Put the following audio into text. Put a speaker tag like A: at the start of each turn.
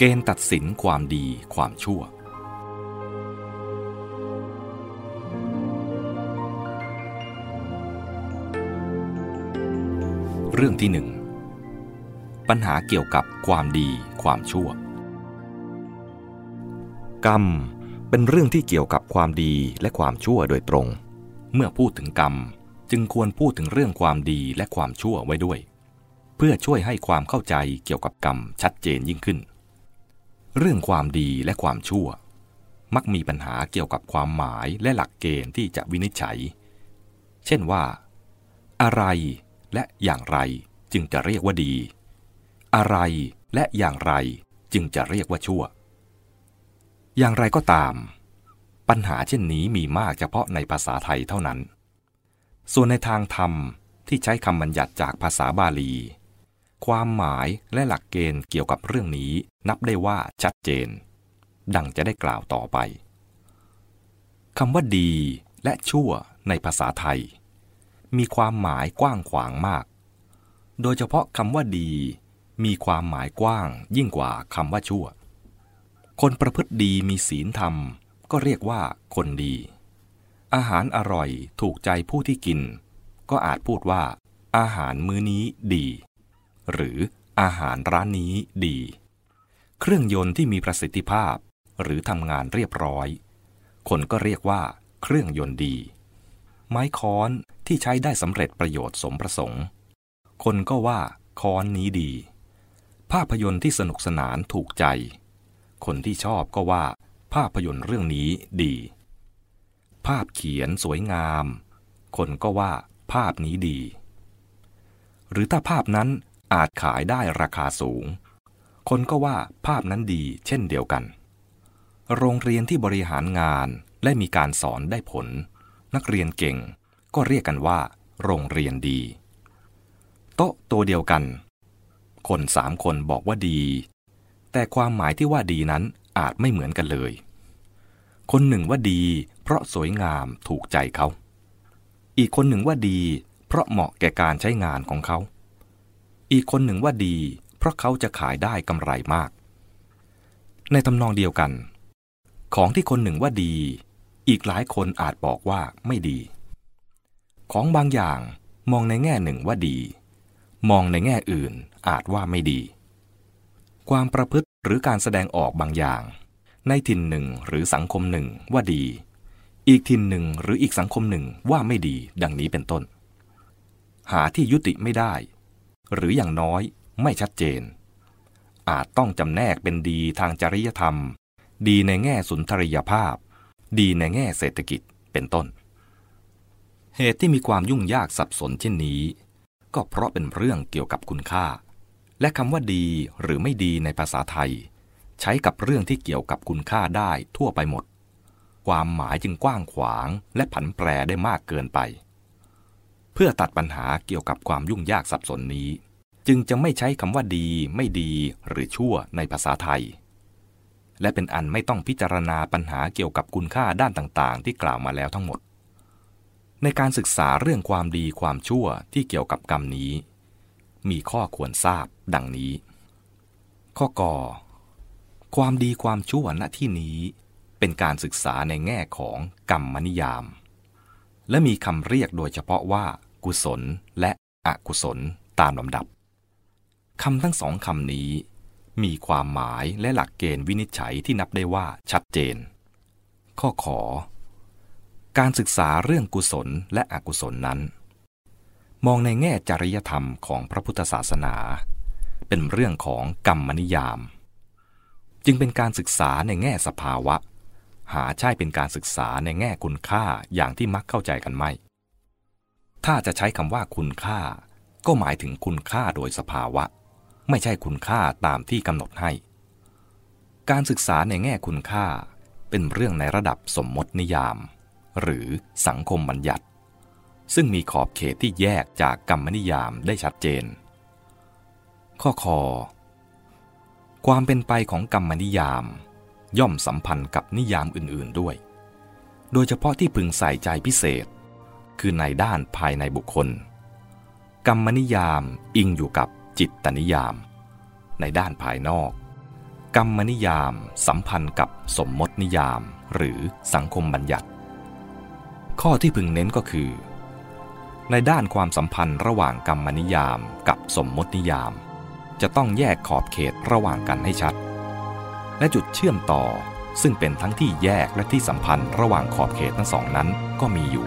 A: เกณฑ์ตัดสินความดีความชั่ว เรื่องที่หนึ่งปัญหาเกี่ยวกับความดีความชั่ว กรรมเป็นเรื่องที่เกี่ยวกับความดีและความชั่วโดยตรง เมื่อพูดถึงกรรมจึงควรพูดถึงเรื่องความดีและความชั่วไว้ด้วย เพื่อช่วยให้ความเข้าใจเกี่ยวกับกรรมชัดเจนยิ่งขึ้น เรื่องความดีและความชั่ว มักมีปัญหาเกี่ยวกับความหมายและหลักเกณฑ์ที่จะวินิจฉัย เช่นว่า อะไรและอย่างไรจึงจะเรียกว่าดี อะไรและอย่างไรจึงจะเรียกว่าชั่ว อย่างไรก็ตาม ปัญหาเช่นนี้มีมากเฉพาะในภาษาไทยเท่านั้น ส่วนในทางธรรมที่ใช้คำบัญญัติจากภาษาบาลี ความหมายและหลักเกณฑ์เกี่ยวกับเรื่องนี้ นับได้ว่าชัดเจน ดังจะได้กล่าวต่อไปคำว่าดีและชั่วในภาษาไทย มีความหมายกว้างขวางมาก โดยเฉพาะคำว่าดี มีความหมายกว้างยิ่งกว่าคำว่าชั่ว คนประพฤติดีมีศีลธรรม ก็เรียกว่าคนดี อาหารอร่อยถูกใจผู้ที่กิน ก็อาจพูดว่า อาหารมื้อนี้ดี หรืออาหารร้านนี้ดี เครื่องยนต์ที่มีประสิทธิภาพ หรือทำงานเรียบร้อย คนก็เรียกว่า เครื่องยนต์ดี ไม้ค้อนที่ใช้ได้สำเร็จประโยชน์สมประสงค์ คนก็ว่าค้อนนี้ดี ภาพยนตร์ที่สนุกสนานถูกใจ คนที่ชอบก็ว่า ภาพยนตร์เรื่องนี้ดี ภาพเขียนสวยงาม คนก็ว่า ภาพนี้ดี หรือถ้าภาพนั้น อาจขายได้ราคาสูง คนก็ว่าภาพนั้นดีเช่นเดียวกัน โรงเรียนที่บริหารงานและมีการสอนได้ผล นักเรียนเก่งก็เรียกกันว่า โรงเรียนดี โต๊ะตัวเดียวกัน คนสามคนบอกว่าดี แต่ความหมายที่ว่าดีนั้นอาจไม่เหมือนกันเลย คนหนึ่งว่าดี เพราะสวยงามถูกใจเขา อีกคนหนึ่งว่าดี เพราะเหมาะแก่การใช้งานของเขา อีกคนหนึ่งว่าดี เพราะเขาจะขายได้กำไรมาก ในตำนองเดียวกัน ของที่คนหนึ่งว่าดี อีกหลายคนอาจบอกว่าไม่ดี ของบางอย่างมองในแง่หนึ่งว่าดี มองในแง่อื่นอาจว่าไม่ดี ความประพฤติหรือการแสดงออกบางอย่าง ในถิ่นหนึ่งหรือสังคมหนึ่งว่าดี อีกถิ่นหนึ่งหรืออีกสังคมหนึ่งว่าไม่ดี ดังนี้เป็นต้น หาที่ยุติไม่ได้ หรืออย่างน้อยไม่ชัดเจน อาจต้องจำแนกเป็นดีทางจริยธรรม ดีในแง่สุนทรียภาพ ดีในแง่เศรษฐกิจเป็นต้น เหตุที่มีความยุ่งยากสับสนเช่นนี้ ก็เพราะเป็นเรื่องเกี่ยวกับคุณค่า และคำว่าดีหรือไม่ดีในภาษาไทย ใช้กับเรื่องที่เกี่ยวกับคุณค่าได้ทั่วไปหมด ความหมายจึงกว้างขวางและผันแปรได้มากเกินไป เพื่อตัดปัญหาเกี่ยวกับความยุ่งยากสับสนนี้ จึงจะไม่ใช้คำว่าดี ไม่ดี หรือชั่วในภาษาไทย และเป็นอันไม่ต้องพิจารณาปัญหาเกี่ยวกับคุณค่าด้านต่างๆ ที่กล่าวมาแล้วทั้งหมด ในการศึกษาเรื่องความดีความชั่วที่เกี่ยวกับกรรมนี้ มีข้อควรทราบดังนี้ ข้อกอความดีความชั่วณที่นี้เป็นการศึกษาในแง่ของกรรมนิยาม และมีคำเรียกโดยเฉพาะว่า กุศลและอกุศลตามลำดับคำทั้งสองคำนี้ มีความหมายและหลักเกณฑ์วินิจฉัยที่นับได้ว่าชัดเจน ข้อขอ การศึกษาเรื่องกุศลและอกุศลนั้น มองในแง่จริยธรรมของพระพุทธศาสนา เป็นเรื่องของกรรมนิยาม จึงเป็นการศึกษาในแง่สภาวะ หาใช่เป็นการศึกษาในแง่คุณค่าอย่างที่มักเข้าใจกันไม่ ถ้าจะใช้คำว่าคุณค่า ก็หมายถึงคุณค่าโดยสภาวะ ไม่ใช่คุณค่าตามที่กำหนดให้ การศึกษาในแง่คุณค่า เป็นเรื่องในระดับสมมตินิยาม หรือสังคมบัญญัติ ซึ่งมีขอบเขตที่แยกจากกรรมนิยามได้ชัดเจน ข้อคอความเป็นไปของกรรมนิยาม ย่อมสัมพันธ์กับนิยามอื่นๆด้วย โดยเฉพาะที่พึงใส่ใจพิเศษ คือในด้านภายในบุคคล กรรมนิยามอิงอยู่กับจิตตนิยาม ในด้านภายนอก กรรมนิยามสัมพันธ์กับสมมตินิยามหรือสังคมบัญญัติ ข้อที่พึงเน้นก็คือ ในด้านความสัมพันธ์ระหว่างกรรมนิยามกับสมมตินิยาม จะต้องแยกขอบเขตระหว่างกันให้ชัด และจุดเชื่อมต่อซึ่งเป็นทั้งที่แยกและที่สัมพันธ์ระหว่างขอบเขตทั้งสองนั้นก็มีอยู่